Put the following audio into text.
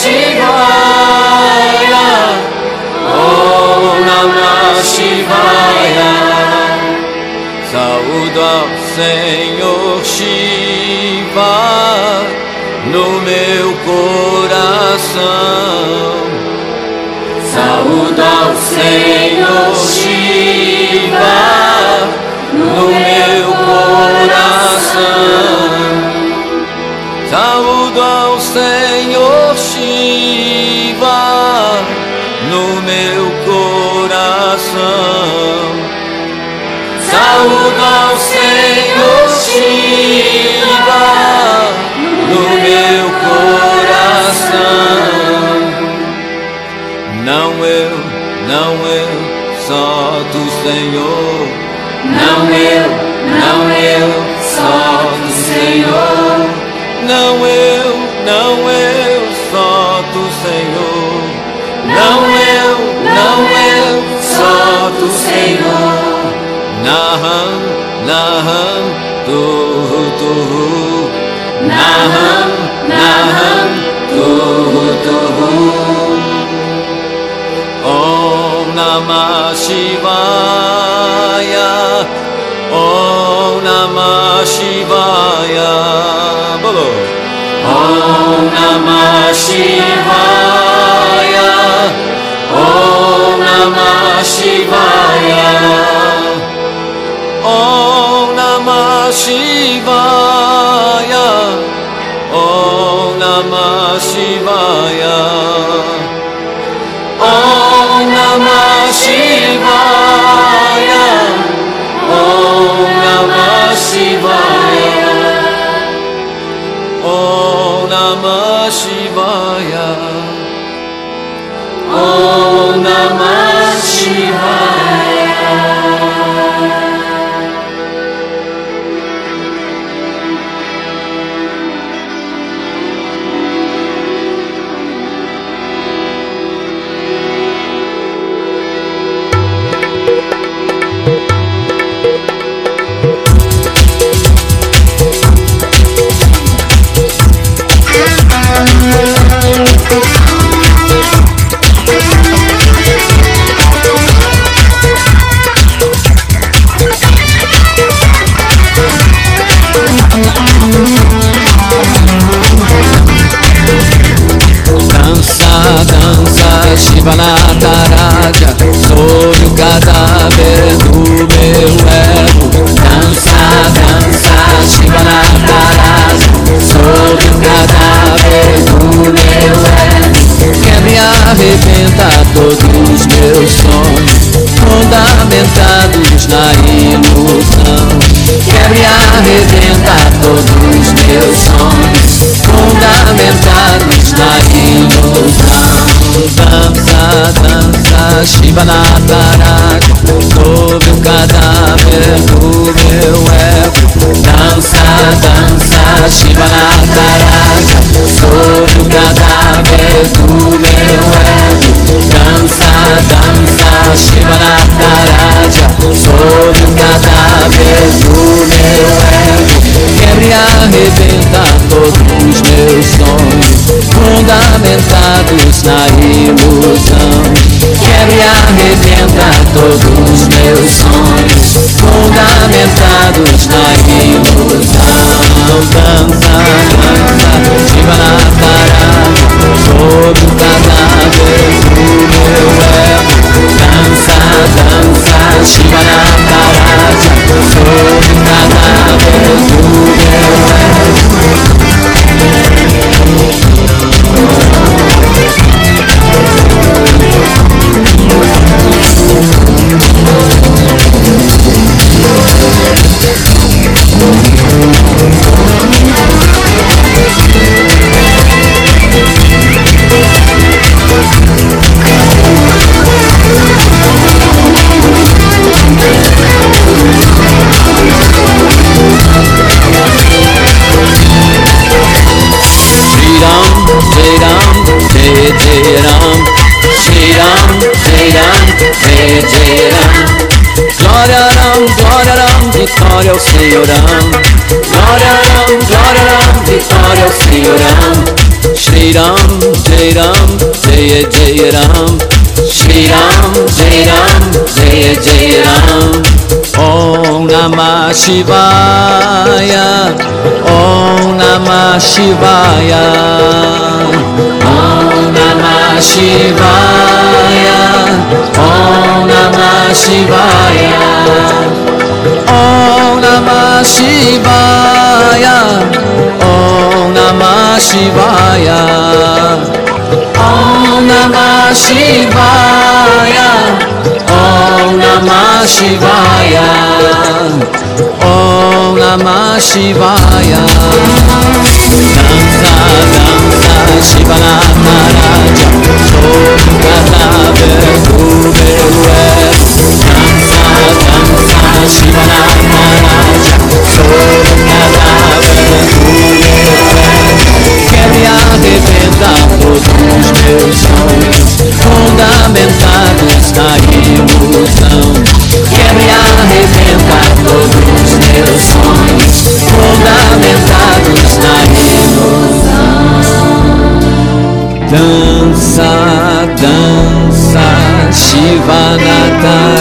Shivaya. Om Namah Shivaya. Saúdo ao Senhor Shiva no meu coração. Saúdo ao Senhor Saúdo ao Senhor Shiva no meu coração. Saúdo ao Senhor Não eu, não eu, só tu, Senhor. Não eu, não eu, só do Senhor. Naham, Naham, tu, tu. Naham, Naham, tu, tu. Om Namah Shivaya Om She. 남아시바야. 오 남아시바야. Todos os meus sonhos Fundamentados na ilusão Dança, dança, Shiva Nataraja Sobre o cadáver do meu ego. Dança, dança, Shiva Nataraja Sobre o cadáver do meu ego. Dança, dança, Shiva Nataraja Sobre o cadáver do meu Fundamentados na ilusão. Quebra e arrebenta todos os meus sonhos. Fundamentados na ilusão 제제람 저렴 저렴 뒤터력시오람 저렴 저렴 뒤터력시오람 श्रीराम जय राम जय जय राम श्री राम जय राम जय जय राम ॐ नमः शिवाय ॐ नमः शिवाय マシバヤオナマシバヤオナマシバヤオナマシバヤオナマシバヤオナマシバヤオナマシバヤ Shivana Maharaja Shobhikata cantar.